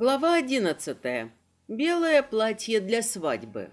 Глава одиннадцатая. Белое платье для свадьбы.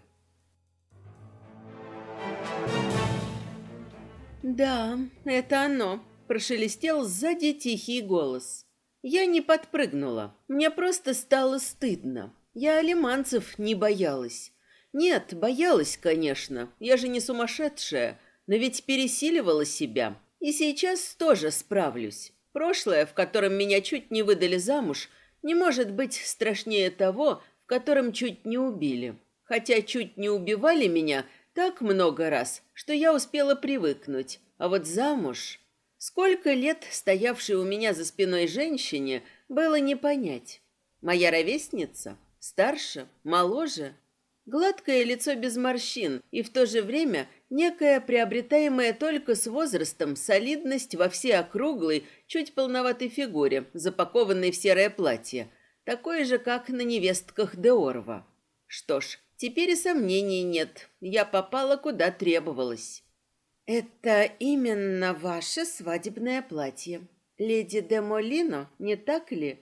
Да, это оно, прошелестел сзади тихий голос. Я не подпрыгнула. Мне просто стало стыдно. Я алиманцев не боялась. Нет, боялась, конечно. Я же не сумасшедшая, но ведь пересиливала себя. И сейчас тоже справлюсь. Прошлое, в котором меня чуть не выдали замуж, не может быть страшнее того, в котором чуть не убили. Хотя чуть не убивали меня так много раз, что я успела привыкнуть. А вот замуж... Сколько лет стоявшей у меня за спиной женщине было не понять. Моя ровесница? Старше? Моложе? Гладкое лицо без морщин и в то же время некая приобретаемая только с возрастом солидность во всей округлой, чуть полноватой фигуре, запакованной в серое платье, такое же, как на невестках Деорва. Что ж, теперь и сомнений нет, я попала куда требовалось. «Это именно ваше свадебное платье. Леди де Молино, не так ли?»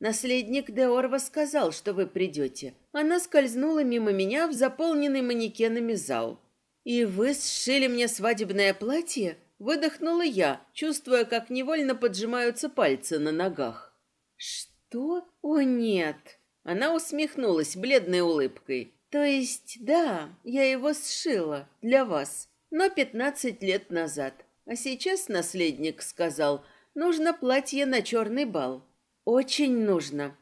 Наследник Деорва сказал, что вы придете. Она скользнула мимо меня в заполненный манекенами зал. И вы сшили мне свадебное платье? Выдохнула я, чувствуя, как невольно поджимаются пальцы на ногах. Что? О, нет. Она усмехнулась бледной улыбкой. То есть, да, я его сшила для вас, но пятнадцать лет назад. А сейчас наследник сказал, нужно платье на черный бал. Очень нужно.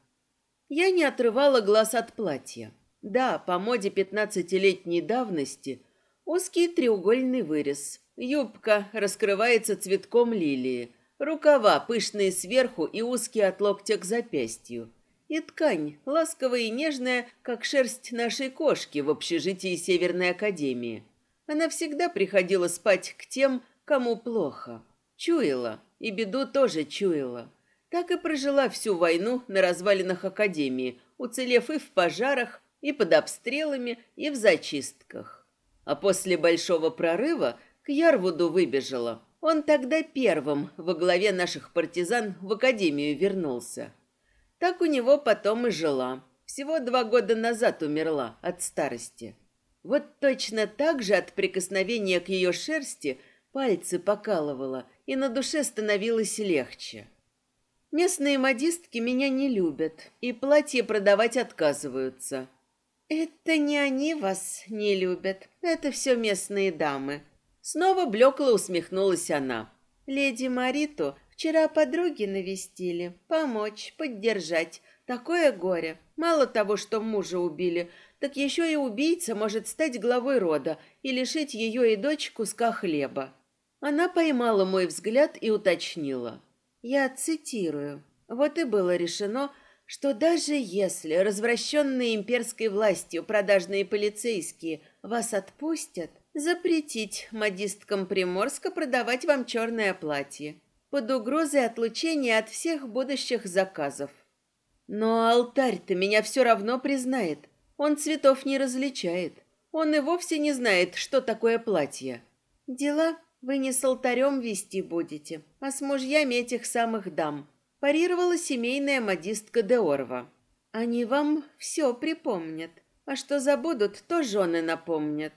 Я не отрывала глаз от платья. Да, по моде пятнадцатилетней давности узкий треугольный вырез. Юбка раскрывается цветком лилии. Рукава пышные сверху и узкие от локтя к запястью. И ткань, ласковая и нежная, как шерсть нашей кошки в общежитии Северной Академии. Она всегда приходила спать к тем, кому плохо. Чуяла, и беду тоже чуяла. Так и прожила всю войну на развалинах Академии, уцелев и в пожарах, и под обстрелами, и в зачистках. А после большого прорыва к Ярвуду выбежала. Он тогда первым во главе наших партизан в Академию вернулся. Так у него потом и жила. Всего два года назад умерла от старости. Вот точно так же от прикосновения к ее шерсти пальцы покалывало, и на душе становилось легче. Местные модистки меня не любят и платье продавать отказываются. Это не они вас не любят, это все местные дамы. Снова блекло усмехнулась она. Леди Мариту вчера подруги навестили, помочь, поддержать. Такое горе. Мало того, что мужа убили, так еще и убийца может стать главой рода и лишить ее и дочь куска хлеба. Она поймала мой взгляд и уточнила. Я цитирую. Вот и было решено, что даже если развращенные имперской властью продажные полицейские вас отпустят, запретить модисткам Приморска продавать вам черное платье под угрозой отлучения от всех будущих заказов. Но алтарь-то меня все равно признает. Он цветов не различает. Он и вовсе не знает, что такое платье. Дела вы не с алтарем вести будете, а с мужьями этих самых дам. Парировала семейная модистка Деорва. Они вам все припомнят, а что забудут, то жены напомнят.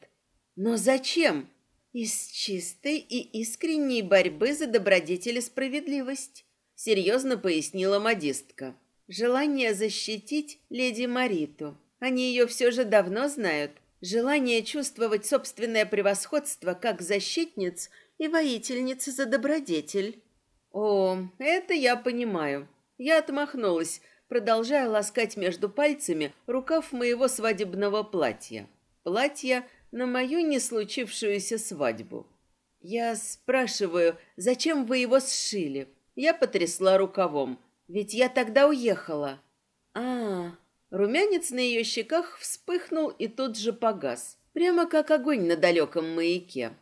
Но зачем? Из чистой и искренней борьбы за добродетель и справедливость, серьезно пояснила модистка. Желание защитить леди Мариту. Они ее все же давно знают, Желание чувствовать собственное превосходство как защитниц и воительниц за добродетель. О, это я понимаю. Я отмахнулась, продолжая ласкать между пальцами рукав моего свадебного платья. Платье на мою не случившуюся свадьбу. Я спрашиваю, зачем вы его сшили? Я потрясла рукавом, ведь я тогда уехала. А, Румянец на ее щеках вспыхнул и тут же погас, прямо как огонь на далеком маяке.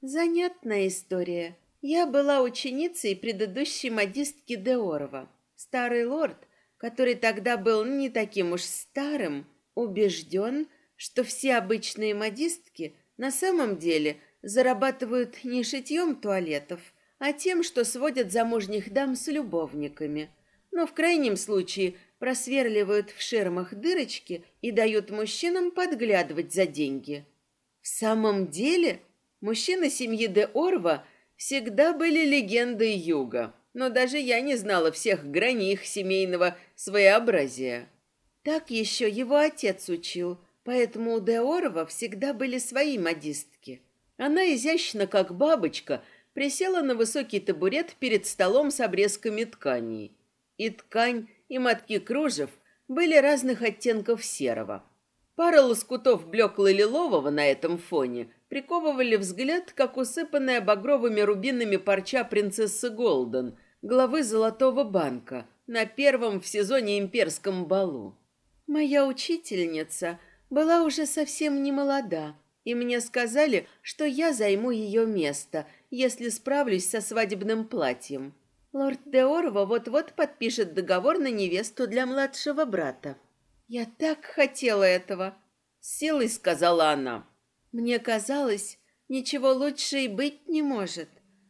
Занятная история. Я была ученицей предыдущей модистки Деорова. Старый лорд, который тогда был не таким уж старым, убежден, что все обычные модистки на самом деле зарабатывают не шитьем туалетов, а тем, что сводят замужних дам с любовниками. Но в крайнем случае просверливают в ширмах дырочки и дают мужчинам подглядывать за деньги. В самом деле, мужчины семьи де Орва всегда были легендой юга, но даже я не знала всех граней их семейного своеобразия. Так еще его отец учил, поэтому у де Орва всегда были свои модистки. Она изящно, как бабочка, присела на высокий табурет перед столом с обрезками тканей. И ткань, и мотки кружев были разных оттенков серого. Пара лоскутов блекло-лилового на этом фоне приковывали взгляд, как усыпанная багровыми рубинами парча принцессы Голден, главы Золотого банка, на первом в сезоне имперском балу. Моя учительница была уже совсем не молода, и мне сказали, что я займу ее место, если справлюсь со свадебным платьем. Лорд Деорва вот-вот подпишет договор на невесту для младшего брата. Я так хотела этого, силой сказала она. Мне казалось, ничего лучше и быть не может.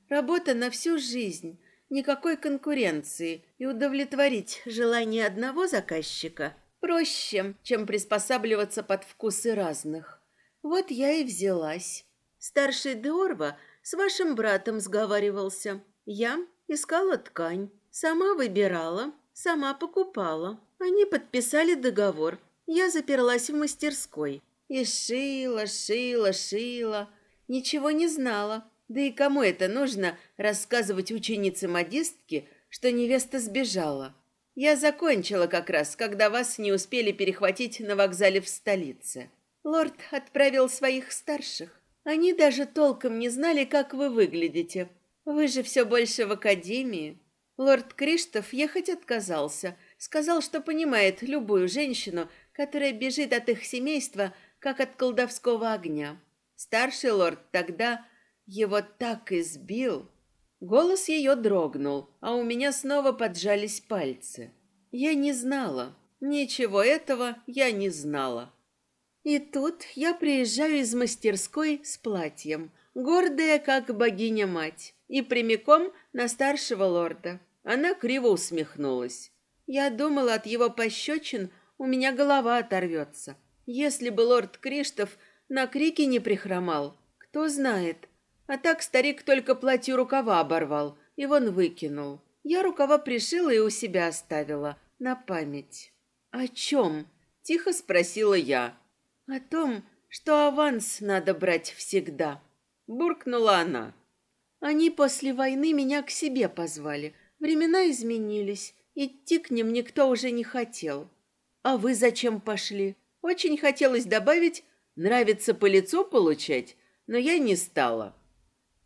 Работа на всю жизнь, никакой конкуренции и удовлетворить желание одного заказчика проще, чем приспосабливаться под вкусы разных. Вот я и взялась. Старший Деорва с вашим братом сговаривался. Я Искала ткань, сама выбирала, сама покупала. Они подписали договор. Я заперлась в мастерской. И шила, шила, шила. Ничего не знала. Да и кому это нужно рассказывать ученице-модистке, что невеста сбежала? Я закончила как раз, когда вас не успели перехватить на вокзале в столице. Лорд отправил своих старших. Они даже толком не знали, как вы выглядите, вы же все больше в академии. Лорд Криштоф ехать отказался. Сказал, что понимает любую женщину, которая бежит от их семейства, как от колдовского огня. Старший лорд тогда его так избил. Голос ее дрогнул, а у меня снова поджались пальцы. Я не знала. Ничего этого я не знала. И тут я приезжаю из мастерской с платьем, гордая, как богиня-мать и прямиком на старшего лорда. Она криво усмехнулась. Я думала, от его пощечин у меня голова оторвется. Если бы лорд Криштоф на крики не прихромал, кто знает. А так старик только платье рукава оборвал и вон выкинул. Я рукава пришила и у себя оставила, на память. «О чем?» – тихо спросила я. «О том, что аванс надо брать всегда», – буркнула она. Они после войны меня к себе позвали. Времена изменились. Идти к ним никто уже не хотел. А вы зачем пошли? Очень хотелось добавить «нравится по лицу получать», но я не стала.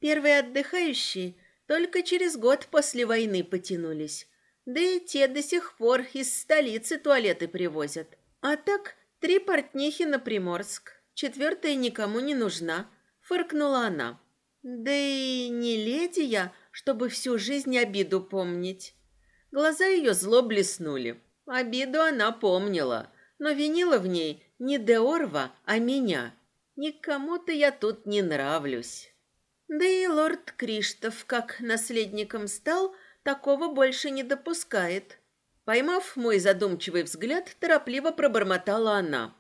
Первые отдыхающие только через год после войны потянулись. Да и те до сих пор из столицы туалеты привозят. А так три портнихи на Приморск. Четвертая никому не нужна, фыркнула она. Да и не леди я, чтобы всю жизнь обиду помнить. Глаза ее зло блеснули. Обиду она помнила, но винила в ней не Деорва, а меня. Никому-то я тут не нравлюсь. Да и лорд Криштоф, как наследником стал, такого больше не допускает. Поймав мой задумчивый взгляд, торопливо пробормотала она.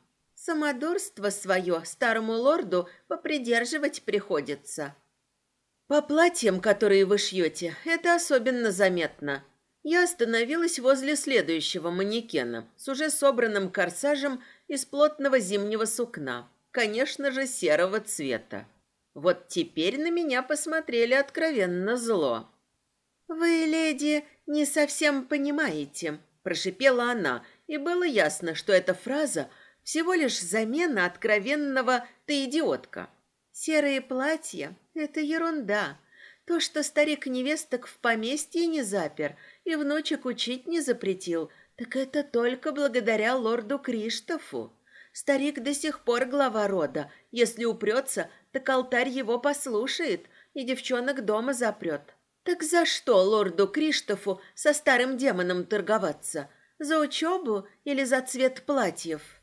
Самодурство свое старому лорду попридерживать приходится. По платьям, которые вы шьете, это особенно заметно. Я остановилась возле следующего манекена с уже собранным корсажем из плотного зимнего сукна, конечно же, серого цвета. Вот теперь на меня посмотрели откровенно зло. «Вы, леди, не совсем понимаете», – прошипела она, и было ясно, что эта фраза всего лишь замена откровенного «ты идиотка». Серые платья — это ерунда. То, что старик невесток в поместье не запер и внучек учить не запретил, так это только благодаря лорду Криштофу. Старик до сих пор глава рода. Если упрется, так алтарь его послушает и девчонок дома запрет. Так за что лорду Криштофу со старым демоном торговаться? За учебу или за цвет платьев?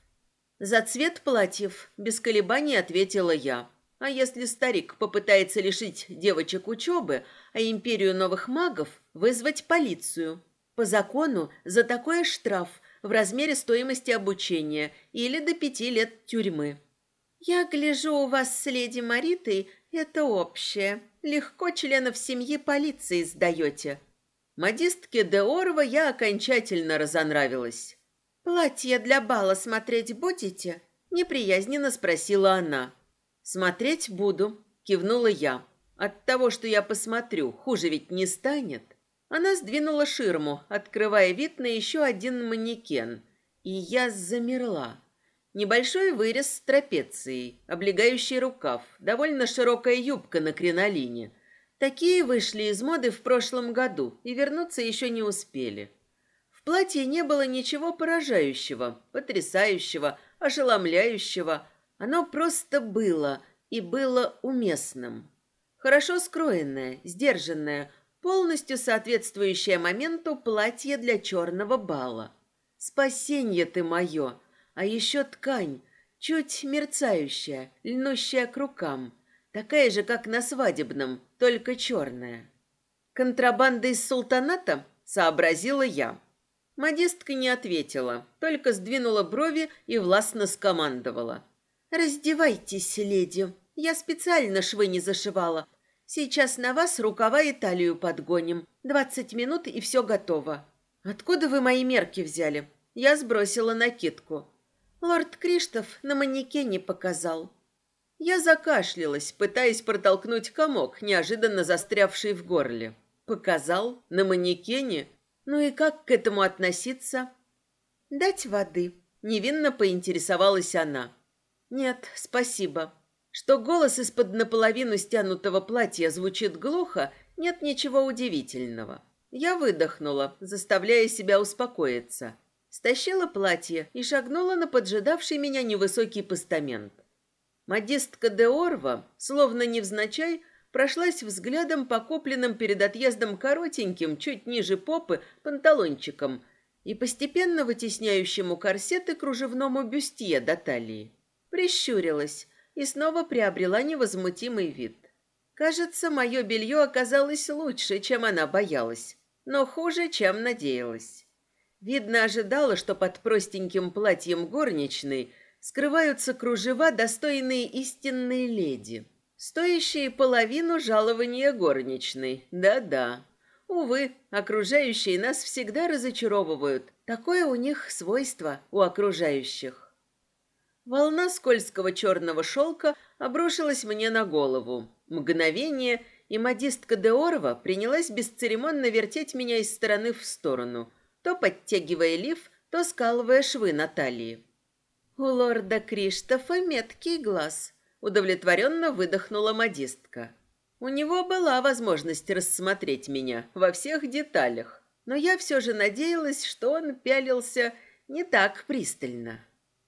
За цвет платьев, без колебаний ответила я. А если старик попытается лишить девочек учебы, а империю новых магов вызвать полицию? По закону за такое штраф, в размере стоимости обучения или до пяти лет тюрьмы. «Я гляжу, у вас с леди Маритой это общее. Легко членов семьи полиции сдаете». Модистке де Орва я окончательно разонравилась. «Платье для бала смотреть будете?» – неприязненно спросила она. «Смотреть буду», – кивнула я. «От того, что я посмотрю, хуже ведь не станет». Она сдвинула ширму, открывая вид на еще один манекен. И я замерла. Небольшой вырез с трапецией, облегающий рукав, довольно широкая юбка на кринолине. Такие вышли из моды в прошлом году и вернуться еще не успели. Платье не было ничего поражающего, потрясающего, ошеломляющего. Оно просто было и было уместным. Хорошо скроенное, сдержанное, полностью соответствующее моменту платье для черного бала. Спасенье ты мое, а еще ткань, чуть мерцающая, льнущая к рукам, такая же, как на свадебном, только черная. Контрабанда из султаната, сообразила я. Модистка не ответила, только сдвинула брови и властно скомандовала. «Раздевайтесь, леди. Я специально швы не зашивала, Сейчас на вас рукава и талию подгоним. Двадцать минут, и все готово. Откуда вы мои мерки взяли? Я сбросила накидку. Лорд Криштоф на манекене показал. Я закашлялась, пытаясь протолкнуть комок, неожиданно застрявший в горле. Показал? На манекене? Ну и как к этому относиться? Дать воды. Невинно поинтересовалась она. Нет, спасибо. Что голос из-под наполовину стянутого платья звучит глухо, нет ничего удивительного. Я выдохнула, заставляя себя успокоиться. Стащила платье и шагнула на поджидавший меня невысокий постамент. Модистка де Орва, словно невзначай, прошлась взглядом по купленным перед отъездом коротеньким, чуть ниже попы, панталончикам и постепенно вытесняющему корсеты кружевному бюстье до талии. Прищурилась, и снова приобрела невозмутимый вид. Кажется, мое белье оказалось лучше, чем она боялась, но хуже, чем надеялась. Видно, ожидала, что под простеньким платьем горничной скрываются кружева, достойные истинной леди, стоящие половину жалования горничной. Да-да. Увы, окружающие нас всегда разочаровывают. Такое у них свойство у окружающих. Волна скользкого черного шелка обрушилась мне на голову. Мгновение, и модистка Деорова принялась бесцеремонно вертеть меня из стороны в сторону, то подтягивая лиф, то скалывая швы на талии. «У лорда Криштофа меткий глаз», — удовлетворенно выдохнула модистка. У него была возможность рассмотреть меня во всех деталях, но я все же надеялась, что он пялился не так пристально.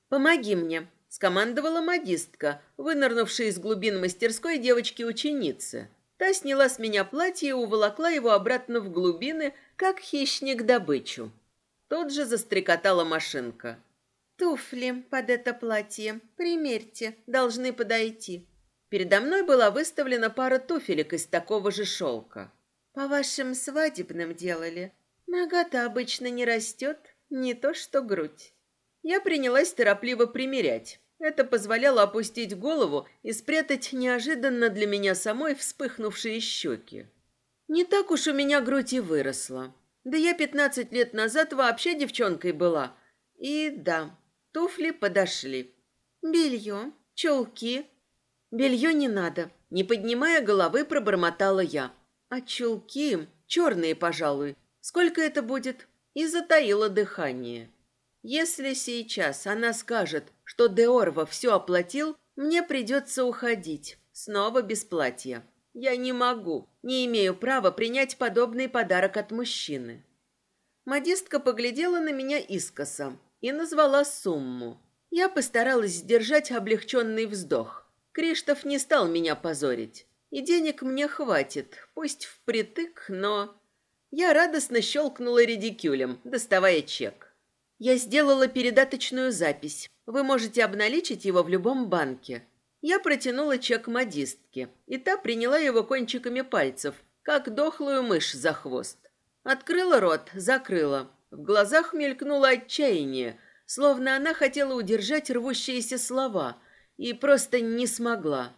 «Помоги мне», — скомандовала модистка, вынырнувшая из глубин мастерской девочки-ученицы. Та сняла с меня платье и уволокла его обратно в глубины, как хищник добычу. Тут же застрекотала машинка. «Туфли под это платье. Примерьте, должны подойти». Передо мной была выставлена пара туфелек из такого же шелка. «По вашим свадебным делали. Нога-то обычно не растет, не то что грудь». Я принялась торопливо примерять. Это позволяло опустить голову и спрятать неожиданно для меня самой вспыхнувшие щеки. Не так уж у меня грудь и выросла. Да я пятнадцать лет назад вообще девчонкой была. И да, туфли подошли. Белье, чулки. Белье не надо. Не поднимая головы, пробормотала я. А чулки черные, пожалуй. Сколько это будет? И затаила дыхание. Если сейчас она скажет, что Деорва все оплатил, мне придется уходить. Снова без платья. Я не могу, не имею права принять подобный подарок от мужчины. Модистка поглядела на меня искоса и назвала сумму. Я постаралась сдержать облегченный вздох. Криштоф не стал меня позорить. И денег мне хватит, пусть впритык, но... Я радостно щелкнула редикюлем, доставая чек. Я сделала передаточную запись. Вы можете обналичить его в любом банке. Я протянула чек модистке, и та приняла его кончиками пальцев, как дохлую мышь за хвост. Открыла рот, закрыла. В глазах мелькнуло отчаяние, словно она хотела удержать рвущиеся слова и просто не смогла.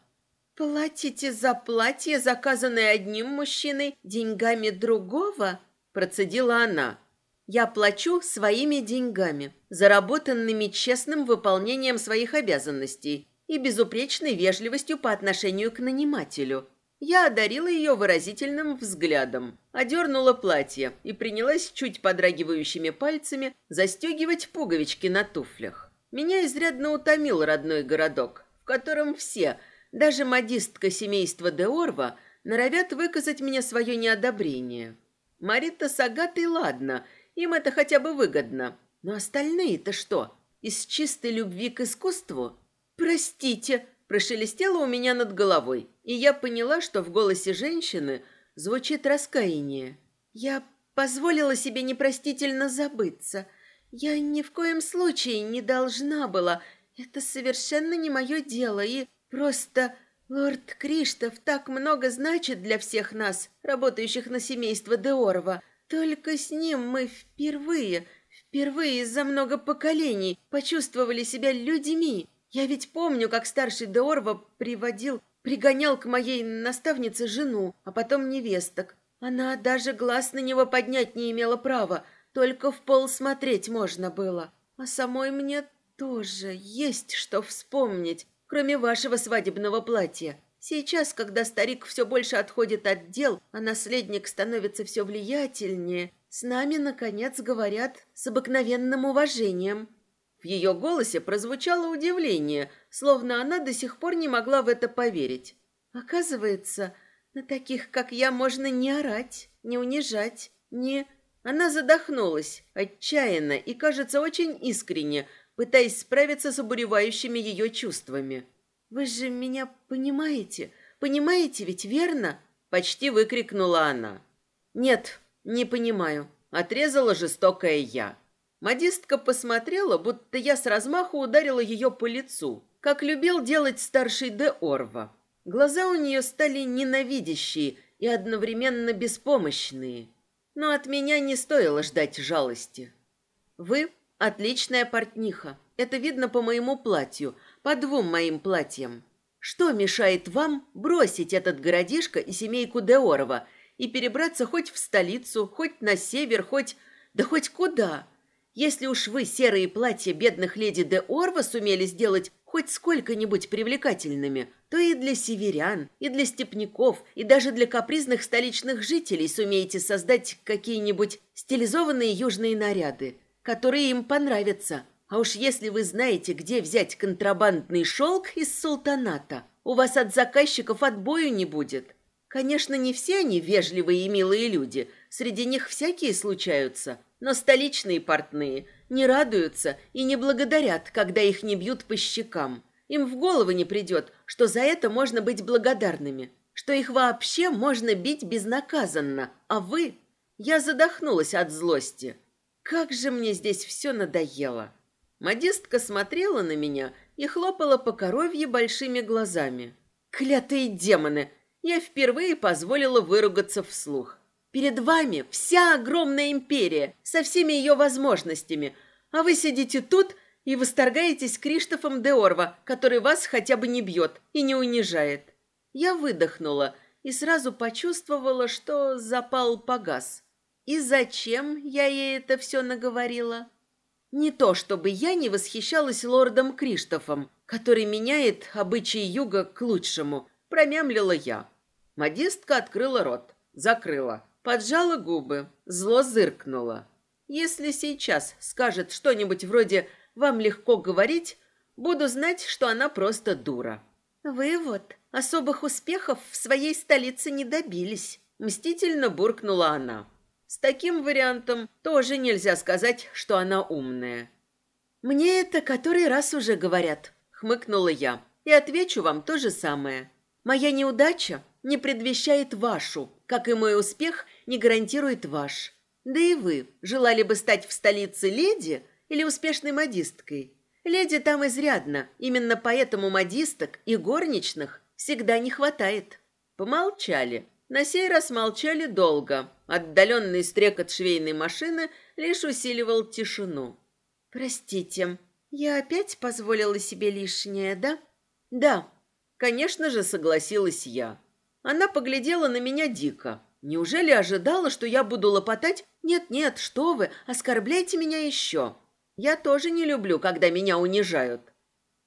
«Платите за платье, заказанное одним мужчиной, деньгами другого?» – процедила она. «Я плачу своими деньгами, заработанными честным выполнением своих обязанностей и безупречной вежливостью по отношению к нанимателю». Я одарила ее выразительным взглядом, одернула платье и принялась чуть подрагивающими пальцами застегивать пуговички на туфлях. Меня изрядно утомил родной городок, в котором все – даже модистка семейства Деорва норовят выказать мне свое неодобрение. Марита с Агатой ладно, им это хотя бы выгодно. Но остальные-то что? Из чистой любви к искусству? Простите, прошелестело у меня над головой, и я поняла, что в голосе женщины звучит раскаяние. Я позволила себе непростительно забыться. Я ни в коем случае не должна была. Это совершенно не мое дело, и Просто лорд Криштоф так много значит для всех нас, работающих на семейство Деорова. Только с ним мы впервые, впервые за много поколений почувствовали себя людьми. Я ведь помню, как старший Деорва приводил, пригонял к моей наставнице жену, а потом невесток. Она даже глаз на него поднять не имела права, только в пол смотреть можно было. А самой мне тоже есть что вспомнить кроме вашего свадебного платья. Сейчас, когда старик все больше отходит от дел, а наследник становится все влиятельнее, с нами, наконец, говорят с обыкновенным уважением». В ее голосе прозвучало удивление, словно она до сих пор не могла в это поверить. «Оказывается, на таких, как я, можно не орать, не унижать, не...» Она задохнулась, отчаянно и, кажется, очень искренне, пытаясь справиться с обуревающими ее чувствами. «Вы же меня понимаете? Понимаете ведь, верно?» Почти выкрикнула она. «Нет, не понимаю», — отрезала жестокая я. Модистка посмотрела, будто я с размаху ударила ее по лицу, как любил делать старший де Орва. Глаза у нее стали ненавидящие и одновременно беспомощные. Но от меня не стоило ждать жалости. «Вы Отличная портниха. Это видно по моему платью, по двум моим платьям. Что мешает вам бросить этот городишко и семейку Деорова и перебраться хоть в столицу, хоть на север, хоть... да хоть куда? Если уж вы серые платья бедных леди де Орва сумели сделать хоть сколько-нибудь привлекательными, то и для северян, и для степняков, и даже для капризных столичных жителей сумеете создать какие-нибудь стилизованные южные наряды которые им понравятся. А уж если вы знаете, где взять контрабандный шелк из султаната, у вас от заказчиков отбою не будет. Конечно, не все они вежливые и милые люди, среди них всякие случаются, но столичные портные не радуются и не благодарят, когда их не бьют по щекам. Им в голову не придет, что за это можно быть благодарными, что их вообще можно бить безнаказанно, а вы... Я задохнулась от злости. Как же мне здесь все надоело. Модистка смотрела на меня и хлопала по коровье большими глазами. Клятые демоны! Я впервые позволила выругаться вслух. Перед вами вся огромная империя со всеми ее возможностями, а вы сидите тут и восторгаетесь Криштофом де Орва, который вас хотя бы не бьет и не унижает. Я выдохнула и сразу почувствовала, что запал погас. И зачем я ей это все наговорила? Не то, чтобы я не восхищалась лордом Криштофом, который меняет обычаи юга к лучшему, промямлила я. Модистка открыла рот, закрыла, поджала губы, зло зыркнула. Если сейчас скажет что-нибудь вроде «вам легко говорить», буду знать, что она просто дура. Вы вот особых успехов в своей столице не добились, мстительно буркнула она. С таким вариантом тоже нельзя сказать, что она умная. «Мне это который раз уже говорят», — хмыкнула я. «И отвечу вам то же самое. Моя неудача не предвещает вашу, как и мой успех не гарантирует ваш. Да и вы желали бы стать в столице леди или успешной модисткой? Леди там изрядно, именно поэтому модисток и горничных всегда не хватает». Помолчали, на сей раз молчали долго. Отдаленный стрекот швейной машины лишь усиливал тишину. «Простите, я опять позволила себе лишнее, да?» «Да», конечно же, согласилась я. Она поглядела на меня дико. Неужели ожидала, что я буду лопотать «Нет-нет, что вы, оскорбляйте меня еще». Я тоже не люблю, когда меня унижают.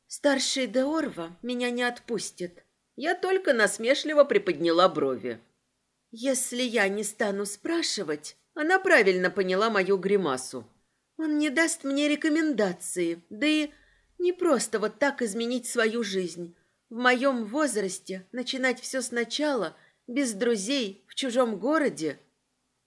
Старший Деорва меня не отпустит. Я только насмешливо приподняла брови. Если я не стану спрашивать, она правильно поняла мою гримасу. Он не даст мне рекомендации, да и не просто вот так изменить свою жизнь. В моем возрасте начинать все сначала, без друзей, в чужом городе.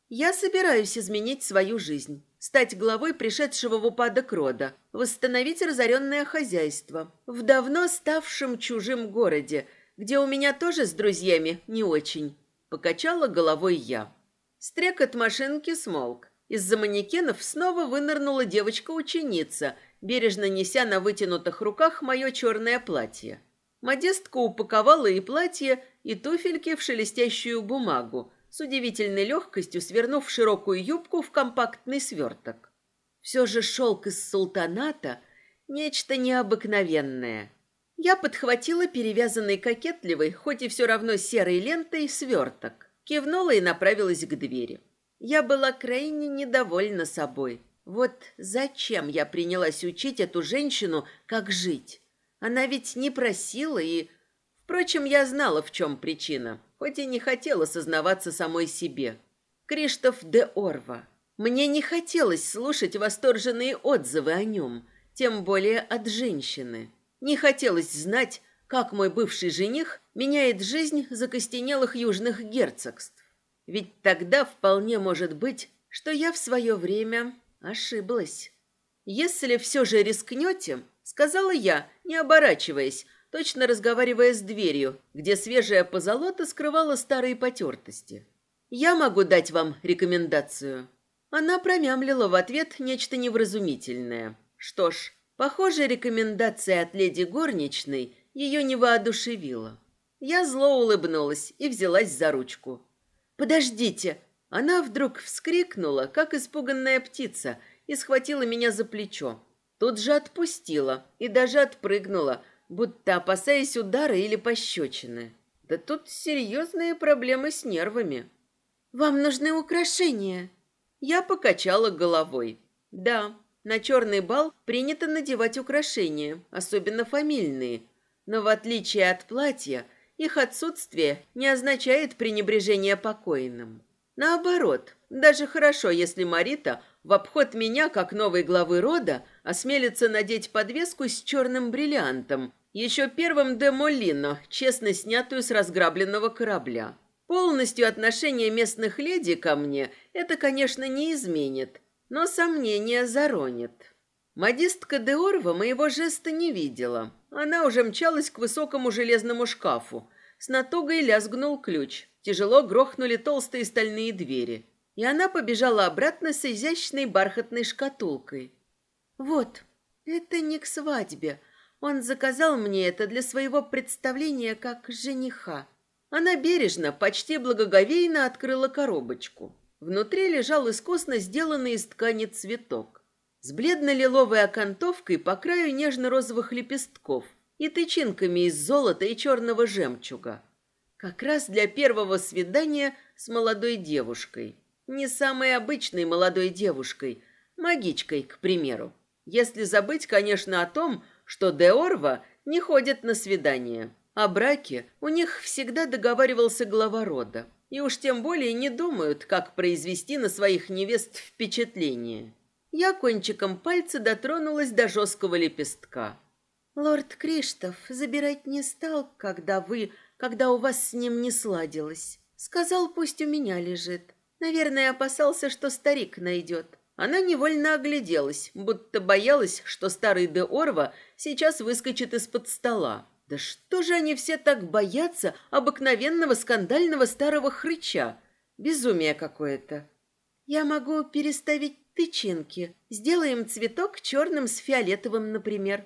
Я собираюсь изменить свою жизнь, стать главой пришедшего в упадок рода, восстановить разоренное хозяйство в давно ставшем чужим городе, где у меня тоже с друзьями не очень. Покачала головой я. Стрекот машинки смолк. Из-за манекенов снова вынырнула девочка-ученица, бережно неся на вытянутых руках мое черное платье. Модестка упаковала и платье, и туфельки в шелестящую бумагу, с удивительной легкостью свернув широкую юбку в компактный сверток. Все же шелк из султаната – нечто необыкновенное. Я подхватила перевязанный кокетливой, хоть и все равно серой лентой, сверток, кивнула и направилась к двери. Я была крайне недовольна собой. Вот зачем я принялась учить эту женщину, как жить? Она ведь не просила и... Впрочем, я знала, в чем причина, хоть и не хотела сознаваться самой себе. Криштоф де Орва. Мне не хотелось слушать восторженные отзывы о нем, тем более от женщины. Не хотелось знать, как мой бывший жених меняет жизнь закостенелых южных герцогств. Ведь тогда вполне может быть, что я в свое время ошиблась. Если все же рискнете, сказала я, не оборачиваясь, точно разговаривая с дверью, где свежая позолота скрывала старые потертости. «Я могу дать вам рекомендацию». Она промямлила в ответ нечто невразумительное. Что ж, похоже, рекомендация от леди горничной ее не воодушевила. Я зло улыбнулась и взялась за ручку. «Подождите!» Она вдруг вскрикнула, как испуганная птица, и схватила меня за плечо. Тут же отпустила и даже отпрыгнула, будто опасаясь удара или пощечины. Да тут серьезные проблемы с нервами. «Вам нужны украшения?» Я покачала головой. «Да, на черный бал принято надевать украшения, особенно фамильные. Но в отличие от платья, их отсутствие не означает пренебрежение покойным. Наоборот, даже хорошо, если Марита в обход меня, как новой главы рода, осмелится надеть подвеску с черным бриллиантом, еще первым де Молино, честно снятую с разграбленного корабля. Полностью отношение местных леди ко мне это, конечно, не изменит, но сомнения заронит. Модистка де Орва моего жеста не видела. Она уже мчалась к высокому железному шкафу. С натугой лязгнул ключ. Тяжело грохнули толстые стальные двери и она побежала обратно с изящной бархатной шкатулкой. «Вот, это не к свадьбе. Он заказал мне это для своего представления как жениха». Она бережно, почти благоговейно открыла коробочку. Внутри лежал искусно сделанный из ткани цветок. С бледно-лиловой окантовкой по краю нежно-розовых лепестков и тычинками из золота и черного жемчуга. Как раз для первого свидания с молодой девушкой не самой обычной молодой девушкой, магичкой, к примеру. Если забыть, конечно, о том, что Деорва не ходит на свидания. О браке у них всегда договаривался глава рода. И уж тем более не думают, как произвести на своих невест впечатление. Я кончиком пальца дотронулась до жесткого лепестка. Лорд Криштоф забирать не стал, когда вы, когда у вас с ним не сладилось. Сказал, пусть у меня лежит. Наверное, опасался, что старик найдет. Она невольно огляделась, будто боялась, что старый де Орва сейчас выскочит из-под стола. Да что же они все так боятся обыкновенного скандального старого хрыча? Безумие какое-то. Я могу переставить тычинки. Сделаем цветок черным с фиолетовым, например.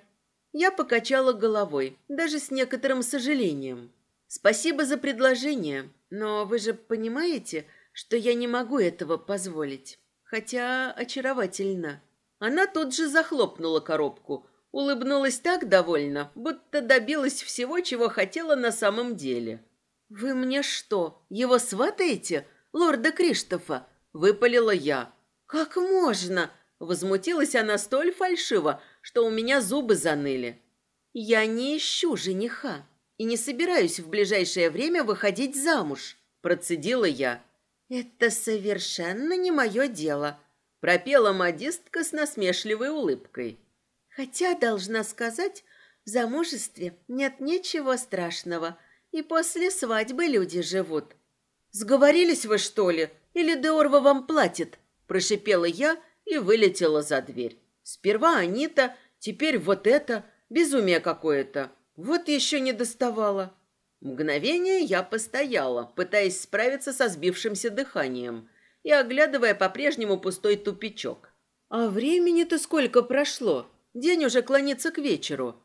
Я покачала головой, даже с некоторым сожалением. Спасибо за предложение, но вы же понимаете, что я не могу этого позволить. хотя очаровательно. Она тут же захлопнула коробку, улыбнулась так довольно, будто добилась всего, чего хотела на самом деле. «Вы мне что, его сватаете, лорда Криштофа?» – выпалила я. «Как можно?» – возмутилась она столь фальшиво, что у меня зубы заныли. «Я не ищу жениха и не собираюсь в ближайшее время выходить замуж», – процедила я. «Это совершенно не мое дело», – пропела модистка с насмешливой улыбкой. «Хотя, должна сказать, в замужестве нет ничего страшного, и после свадьбы люди живут». «Сговорились вы, что ли? Или Деорва вам платит?» – прошипела я и вылетела за дверь. Сперва Анита, теперь вот это, безумие какое-то. Вот еще не доставала. Мгновение я постояла, пытаясь справиться со сбившимся дыханием и оглядывая по-прежнему пустой тупичок. А времени-то сколько прошло? День уже клонится к вечеру.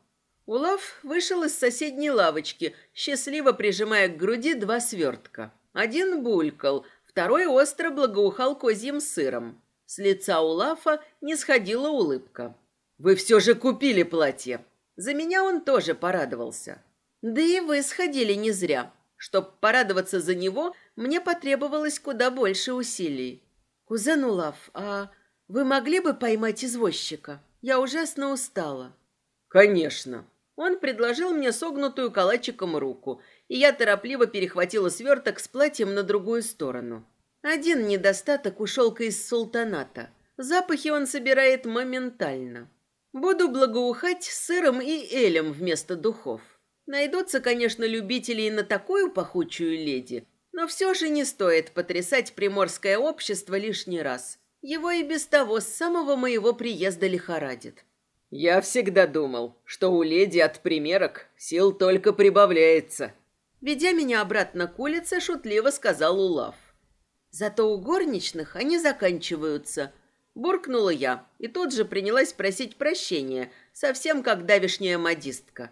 Улав вышел из соседней лавочки, счастливо прижимая к груди два свертка. Один булькал, второй остро благоухал козьим сыром. С лица Улафа не сходила улыбка. «Вы все же купили платье!» За меня он тоже порадовался. Да и вы сходили не зря. Чтоб порадоваться за него, мне потребовалось куда больше усилий. Кузен Улав, а вы могли бы поймать извозчика? Я ужасно устала. Конечно. Он предложил мне согнутую калачиком руку, и я торопливо перехватила сверток с платьем на другую сторону. Один недостаток у шелка из султаната. Запахи он собирает моментально. Буду благоухать сыром и элем вместо духов. Найдутся, конечно, любители и на такую пахучую леди, но все же не стоит потрясать приморское общество лишний раз. Его и без того с самого моего приезда лихорадит. Я всегда думал, что у леди от примерок сил только прибавляется. Ведя меня обратно к улице, шутливо сказал Улав. Зато у горничных они заканчиваются. Буркнула я и тут же принялась просить прощения, совсем как давишняя модистка.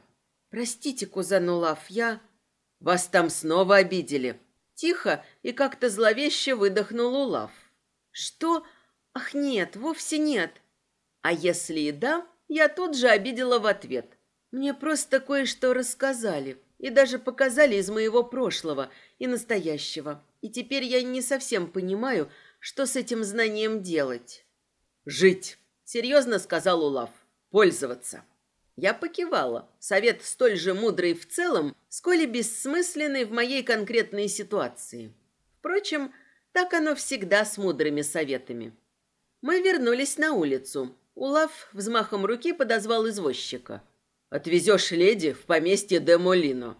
«Простите, кузен Улав, я...» «Вас там снова обидели». Тихо и как-то зловеще выдохнул Улав. «Что? Ах, нет, вовсе нет». А если и да, я тут же обидела в ответ. Мне просто кое-что рассказали и даже показали из моего прошлого и настоящего. И теперь я не совсем понимаю, что с этим знанием делать. «Жить», — серьезно сказал Улав. «Пользоваться». Я покивала. Совет столь же мудрый в целом, сколь и бессмысленный в моей конкретной ситуации. Впрочем, так оно всегда с мудрыми советами. Мы вернулись на улицу. Улав взмахом руки подозвал извозчика. «Отвезешь леди в поместье де Молино».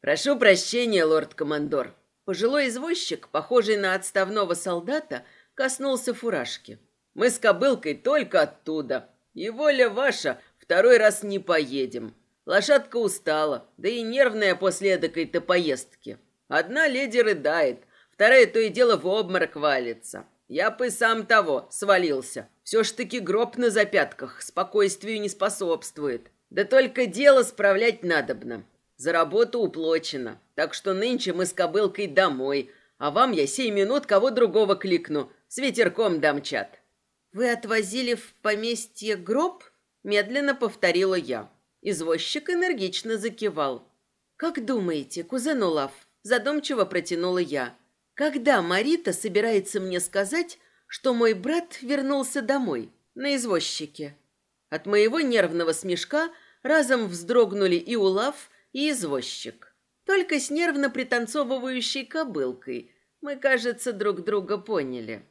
«Прошу прощения, лорд-командор». Пожилой извозчик, похожий на отставного солдата, коснулся фуражки. «Мы с кобылкой только оттуда. И воля ваша, Второй раз не поедем. Лошадка устала, да и нервная после эдакой-то поездки. Одна леди рыдает, вторая то и дело в обморок валится. Я бы сам того свалился. Все ж таки гроб на запятках, спокойствию не способствует. Да только дело справлять надобно. За работу уплочено, так что нынче мы с кобылкой домой, а вам я сей минут кого другого кликну, с ветерком домчат. Вы отвозили в поместье гроб? Медленно повторила я. Извозчик энергично закивал. «Как думаете, кузен Олаф?» Задумчиво протянула я. «Когда Марита собирается мне сказать, что мой брат вернулся домой, на извозчике?» От моего нервного смешка разом вздрогнули и Улав, и извозчик. Только с нервно пританцовывающей кобылкой мы, кажется, друг друга поняли.